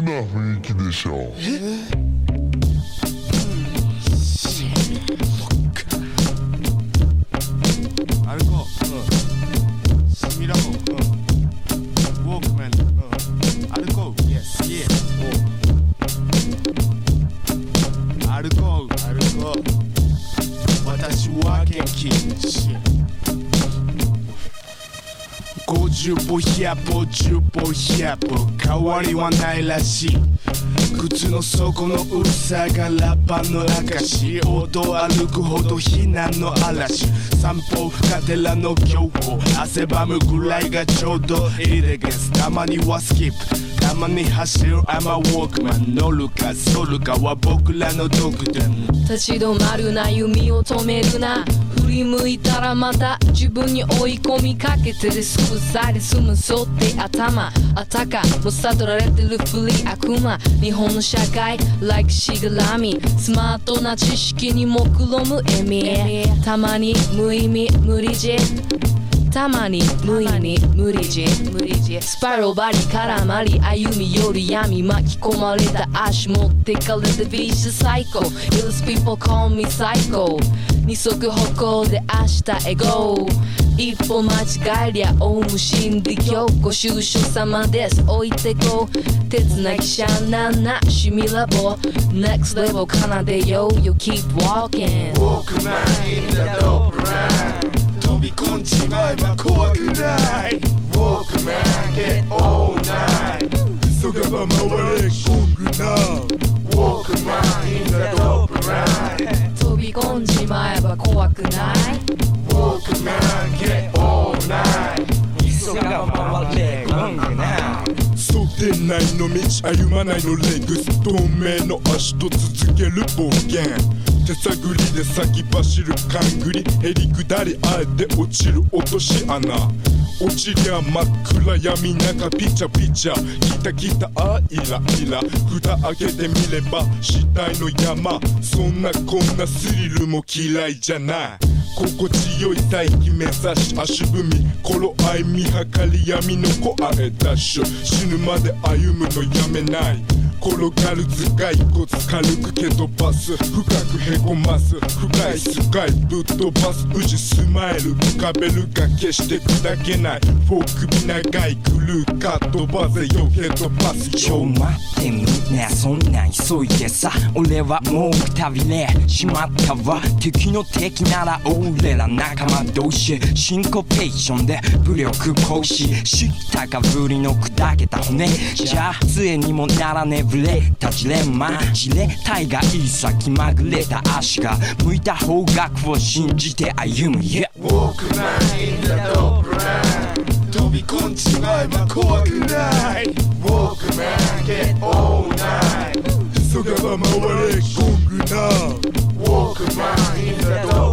な雰囲気でしょう？歩こう、うん、スミラホ、うん、ウォークマン、うん、歩こう、Yes, yeah, 歩こう、歩こう私は元気50歩100歩10歩100歩変わりはないらしい靴の底の薄さがラッパの証音歩くほど避難の嵐。散歩がてらの強歩汗ばむぐらいがちょうどいいでゲスたまにはスキップ。たまに走る。I'm a walkman 乗るか反るかは僕らの特典。立ち止まるな弓を止めるな。振り向いたらまた自分に追い込みかけてですぐさで済むそって頭。あたか。も悟られてるふり悪魔。日本の社会 like しがらみスマートな知識に目論む笑みたまに無意味無理じたまに無意味無理じスパロバリ絡まり歩み寄る闇巻き込まれた足持ってかれてビーチサイコ Illest people call me psycho. 二足歩行で明日へ go 一歩間違えりゃオウム真理教ご愁傷様です。置いてこう。手つなぎしゃなんなシミラボ。Next level 奏でよ You keep walking. ウォークマン。in the dope run 飛び込んじまえば怖くない。ウォークマン get all night 急がば回れゴングなウォークマン。in the dope run 飛び込んじまえば怖くないウォークマン get all night 急が回れゴングな想定内の道歩まないのレグス透明の足と続ける冒険手探りで先走る勘繰りへりくだりあえて落ちる落とし穴。落ちりゃ真っ暗闇中ピチャピチャ。来た来たあイライラ蓋開けてみれば死体の山。そんなこんなスリルも嫌いじゃない。心地よい大気目指し。足踏み頃合い見計り闇の子あれダッシュ死ぬまで歩むのやめない。転がる頭蓋骨軽く蹴飛ばす深くへこます深いスカイぶっ飛ばす宇治スマイル浮かべるが決して砕けないフォーク首長いクルーか飛ばせよヘッドパスちょ待ってみんなそんな急いでさ俺はもうくたびれしまったわ敵の敵なら俺ら仲間同士シンコペーションで武力行使知ったかぶりの砕けた骨じゃあ杖にもならねえブレたジレンマ。じれたいがいいさ気まぐれた足が向いた方角を信じて歩む。Yeah ウォークマン in the dope run 飛び込んじまえば怖くない。ウォークマン get all night 急がば回れゴングな。ウォークマン in the dope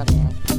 That's fine.